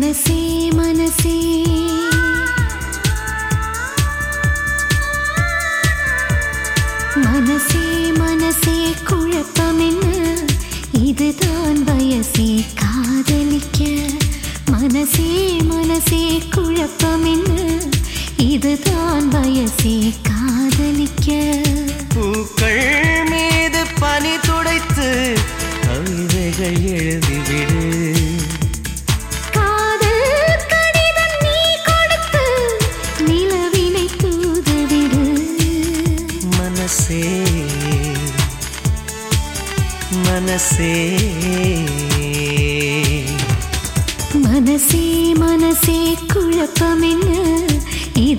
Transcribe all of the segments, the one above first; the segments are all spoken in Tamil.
மனசே மனசே. மனசே மனசே குழப்பம் என்ன இதுதான் வயசே காதலிக்க. மனசே மனசே குழப்பம் என்ன இதுதான் வயசே பூக்கள் மீது பனி துடைத்து கவிதைகள் எழுதி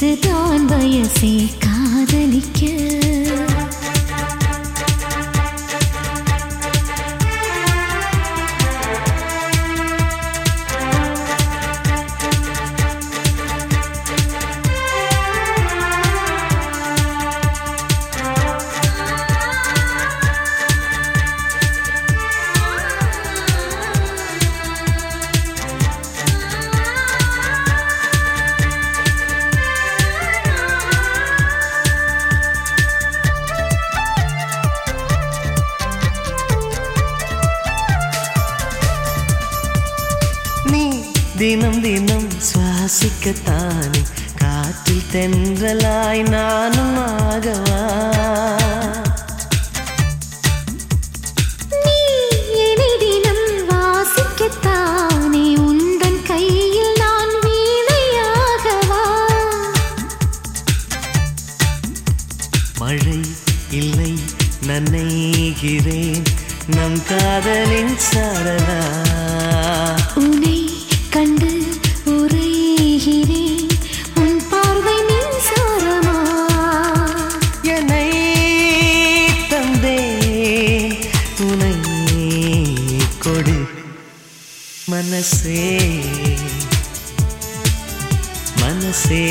இதுதான் வயசே காதலிக்க. தினம் தினம் சுவாசிக்கத்தானே. காற்றில் தென்றலாய் நானும் ஆகவா? மழை இல்லை நனைகிறேன் நம் காதலின் உன்னை கண்டு உரைகிறேன். உன் பார்வை மின்சாரமா? என்னை தந்தே உனை கொடு மனசே. மனசே.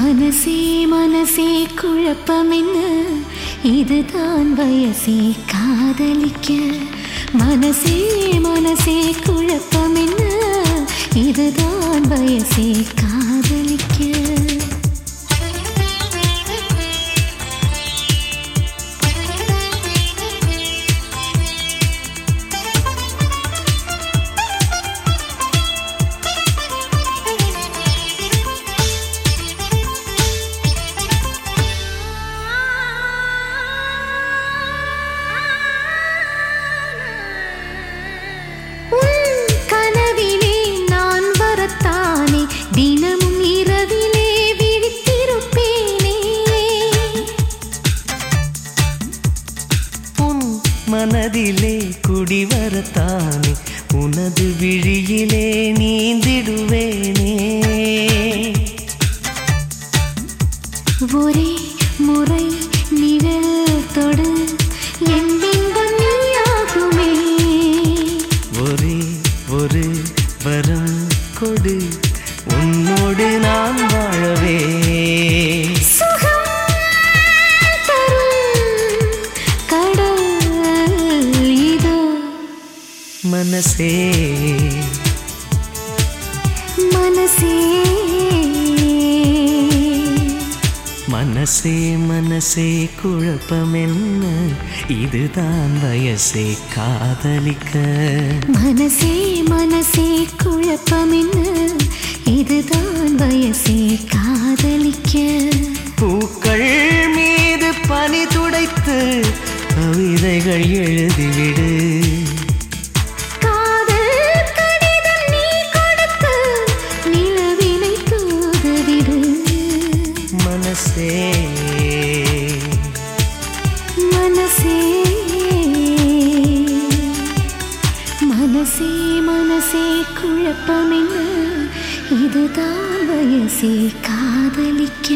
மனசே மனசே குழப்பம் என்ன இதுதான் வயசே காதலிக்க. மனசே மனசே குழப்பம் என்ன? இதுதான் வயசே காதலிக்க. மனதிலே குடிவரத்தானே உனது விழியிலே நீந்திடுவேனே. ஒரே மனசே. மனசே. மனசே மனசே குழப்பம் என்ன இதுதான் வயசே காதலிக்க. மனசே மனசே குழப்பம் என்ன இதுதான் வயசே காதலிக்க. பூக்கள் மீது பனி துடைத்து கவிதைகள் எழுதிவிடு மனசே மனசே மனசே மனசே குழப்பம் என்ன இதுதான் வயசே காதலிக்க